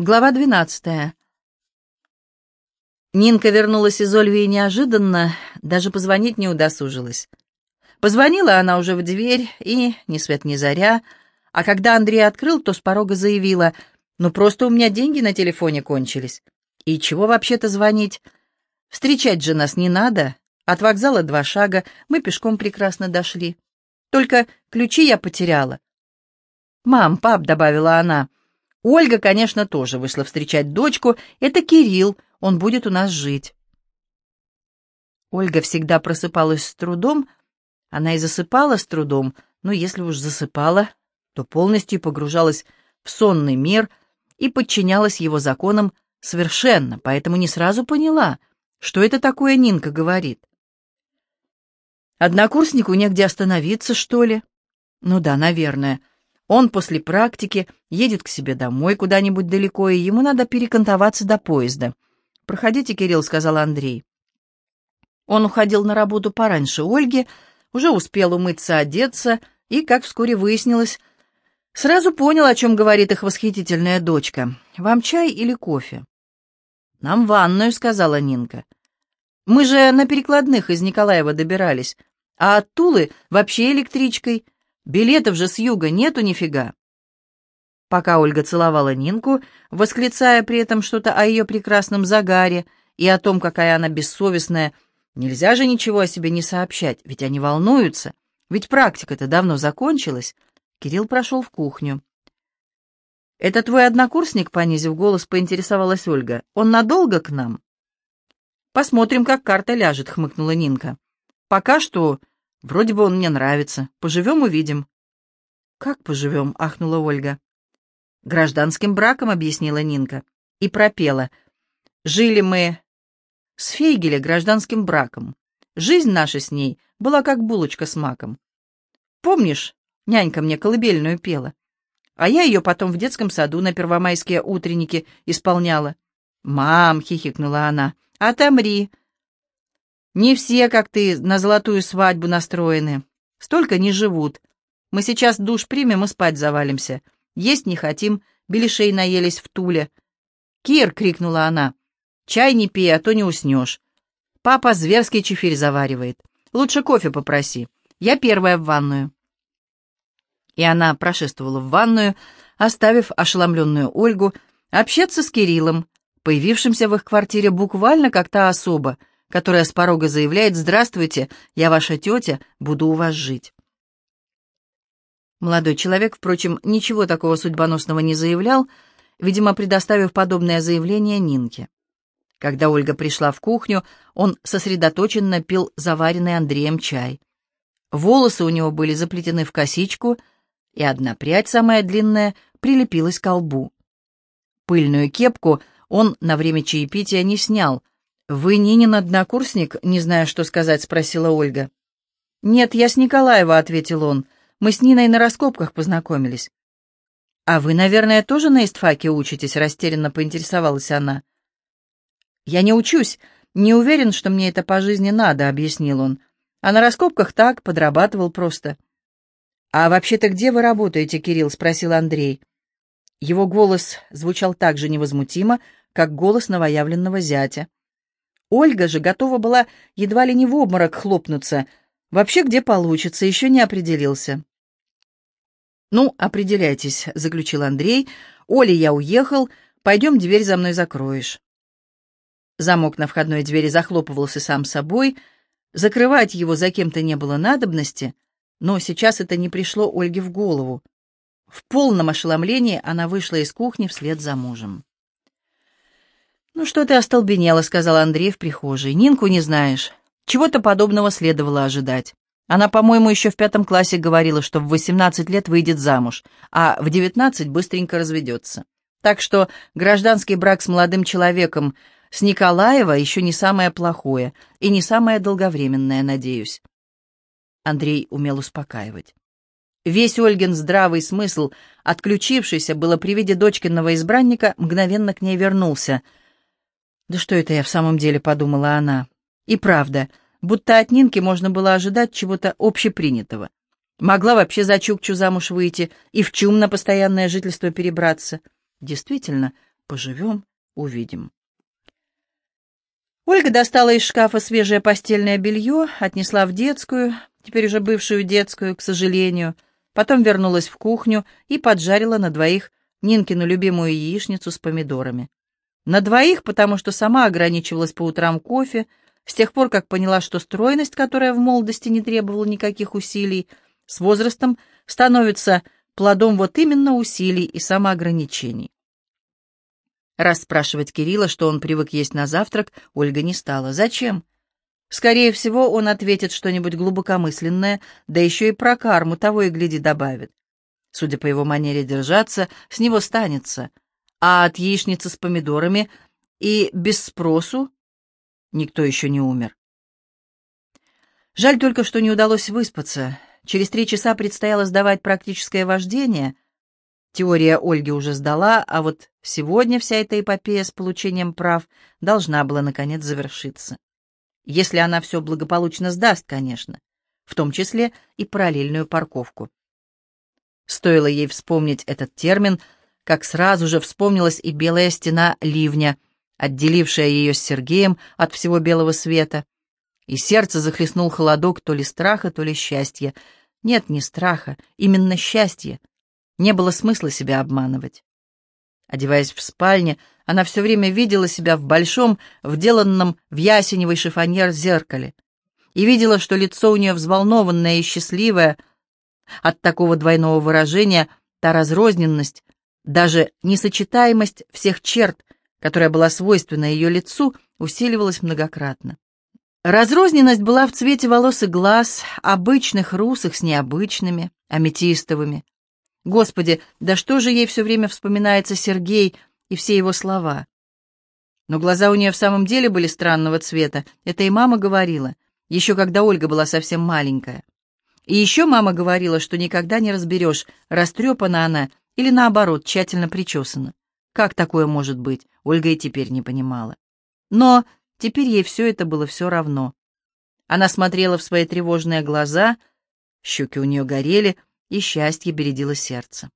Глава 12. Нинка вернулась из Ольвии неожиданно, даже позвонить не удосужилась. Позвонила она уже в дверь, и ни свет ни заря, а когда Андрей открыл, то с порога заявила, «Ну просто у меня деньги на телефоне кончились. И чего вообще-то звонить? Встречать же нас не надо. От вокзала два шага, мы пешком прекрасно дошли. Только ключи я потеряла». «Мам, пап», — добавила она, — Ольга, конечно, тоже вышла встречать дочку. Это Кирилл, он будет у нас жить. Ольга всегда просыпалась с трудом. Она и засыпала с трудом, но если уж засыпала, то полностью погружалась в сонный мир и подчинялась его законам совершенно, поэтому не сразу поняла, что это такое Нинка говорит. Однокурснику негде остановиться, что ли? Ну да, наверное. Он после практики едет к себе домой куда-нибудь далеко, и ему надо перекантоваться до поезда. «Проходите, Кирилл», — сказал Андрей. Он уходил на работу пораньше Ольги, уже успел умыться, одеться, и, как вскоре выяснилось, сразу понял, о чем говорит их восхитительная дочка. «Вам чай или кофе?» «Нам ванную», — сказала Нинка. «Мы же на перекладных из Николаева добирались, а от Тулы вообще электричкой». Билетов же с юга нету нифига. Пока Ольга целовала Нинку, восклицая при этом что-то о ее прекрасном загаре и о том, какая она бессовестная, нельзя же ничего о себе не сообщать, ведь они волнуются, ведь практика-то давно закончилась. Кирилл прошел в кухню. «Это твой однокурсник?» — понизив голос, поинтересовалась Ольга. «Он надолго к нам?» «Посмотрим, как карта ляжет», — хмыкнула Нинка. «Пока что Вроде бы он мне нравится. Поживем — увидим». «Как поживем?» — ахнула Ольга. «Гражданским браком», — объяснила Нинка. И пропела. «Жили мы с Фейгеля гражданским браком. Жизнь наша с ней была как булочка с маком. Помнишь, нянька мне колыбельную пела? А я ее потом в детском саду на первомайские утренники исполняла. «Мам!» — хихикнула она. «Отомри! Не все, как ты, на золотую свадьбу настроены. Столько не живут. Мы сейчас душ примем и спать завалимся. Есть не хотим, беляшей наелись в Туле. «Кир!» — крикнула она. «Чай не пей, а то не уснешь. Папа зверский чефирь заваривает. Лучше кофе попроси. Я первая в ванную». И она прошествовала в ванную, оставив ошеломленную Ольгу общаться с Кириллом, появившимся в их квартире буквально как та особа, которая с порога заявляет «Здравствуйте, я ваша тетя, буду у вас жить». Молодой человек, впрочем, ничего такого судьбоносного не заявлял, видимо, предоставив подобное заявление Нинке. Когда Ольга пришла в кухню, он сосредоточенно пил заваренный Андреем чай. Волосы у него были заплетены в косичку, и одна прядь, самая длинная, прилепилась к лбу. Пыльную кепку он на время чаепития не снял, «Вы Нинин однокурсник?» — не зная, что сказать, спросила Ольга. «Нет, я с Николаева», — ответил он. «Мы с Ниной на раскопках познакомились». «А вы, наверное, тоже на истфаке учитесь?» — растерянно поинтересовалась она. «Я не учусь, не уверен, что мне это по жизни надо», — объяснил он. «А на раскопках так, подрабатывал просто». «А вообще-то где вы работаете, Кирилл?» — спросил Андрей. Его голос звучал так же невозмутимо, как голос новоявленного зятя. Ольга же готова была едва ли не в обморок хлопнуться. Вообще, где получится, еще не определился. «Ну, определяйтесь», — заключил Андрей. «Оля, я уехал. Пойдем, дверь за мной закроешь». Замок на входной двери захлопывался сам собой. Закрывать его за кем-то не было надобности, но сейчас это не пришло Ольге в голову. В полном ошеломлении она вышла из кухни вслед за мужем. «Ну что ты остолбенела», — сказал Андрей в прихожей. «Нинку не знаешь. Чего-то подобного следовало ожидать. Она, по-моему, еще в пятом классе говорила, что в 18 лет выйдет замуж, а в 19 быстренько разведется. Так что гражданский брак с молодым человеком с Николаева еще не самое плохое и не самое долговременное, надеюсь». Андрей умел успокаивать. Весь Ольгин здравый смысл, отключившийся было при виде дочкиного избранника, мгновенно к ней вернулся — «Да что это я в самом деле?» — подумала она. И правда, будто от Нинки можно было ожидать чего-то общепринятого. Могла вообще за Чукчу замуж выйти и в чум на постоянное жительство перебраться. Действительно, Поживем, увидим. Ольга достала из шкафа свежее постельное белье, отнесла в детскую, теперь уже бывшую детскую, к сожалению, потом вернулась в кухню и поджарила на двоих Нинкину любимую яичницу с помидорами. На двоих, потому что сама ограничивалась по утрам кофе, с тех пор, как поняла, что стройность, которая в молодости не требовала никаких усилий, с возрастом становится плодом вот именно усилий и самоограничений. Расспрашивать Кирилла, что он привык есть на завтрак, Ольга не стала. Зачем? Скорее всего, он ответит что-нибудь глубокомысленное, да еще и про карму того и гляди добавит. Судя по его манере держаться, с него станется. А от яичницы с помидорами и без спросу никто еще не умер. Жаль только, что не удалось выспаться. Через три часа предстояло сдавать практическое вождение — Теория Ольги уже сдала, а вот сегодня вся эта эпопея с получением прав должна была, наконец, завершиться. Если она все благополучно сдаст, конечно, в том числе и параллельную парковку. Стоило ей вспомнить этот термин, как сразу же вспомнилась и белая стена ливня, отделившая ее с Сергеем от всего белого света. И сердце захлестнул холодок то ли страха, то ли счастья. Нет, не страха, именно счастья. Не было смысла себя обманывать. Одеваясь в спальне, она все время видела себя в большом, вделанном в ясеневый шифоньер зеркале и видела, что лицо у нее взволнованное и счастливое. От такого двойного выражения та разрозненность, даже несочетаемость всех черт, которая была свойственна ее лицу, усиливалась многократно. Разрозненность была в цвете волос и глаз, обычных русых с необычными, аметистовыми, Господи, да что же ей все время вспоминается Сергей и все его слова? Но глаза у нее в самом деле были странного цвета, это и мама говорила, еще когда Ольга была совсем маленькая. И еще мама говорила, что никогда не разберешь, растрепана она или наоборот, тщательно причесана. Как такое может быть, Ольга и теперь не понимала. Но теперь ей все это было все равно. Она смотрела в свои тревожные глаза, щеки у нее горели, и счастье бередило сердце.